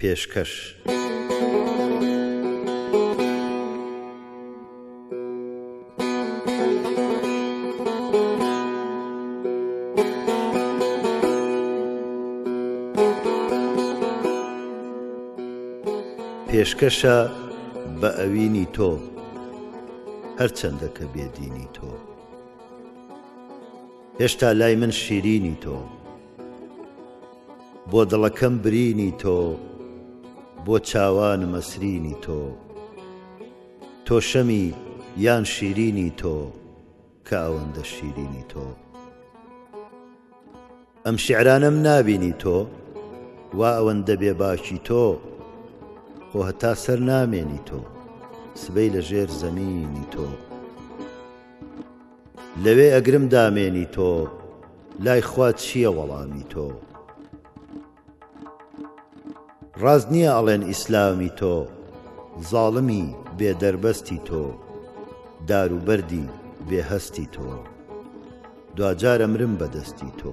پێشکەش. پێشکەشە بە ئەوینی تۆ هەرچەندە کە بێدینی تۆ هێشتا لای من شیرینی تۆ بۆ دڵەکەم برینی تۆ بۆ چاوانم ئەسرینی تۆ تۆ شەمی یان شیرینی تۆ کە ئەوەندە شیرینی تۆ ئەم شیعرانەم نابینی تۆ وا ئەوەندە بێ باکی تۆ خۆ هەتا سەر نامێنی تۆ سبەی لە ژێر زەمینی تۆ. لەوێ ئەگرم دامێنی تۆ لای خوا چییە وەڵامی تۆ ڕاست نییە ئەڵێن ئیسلامی تۆ زاڵمی بێ دەربەستی تۆ دار و بەردی بێ هەستی تۆ دواجار ئەمرم بەدەستی تۆ.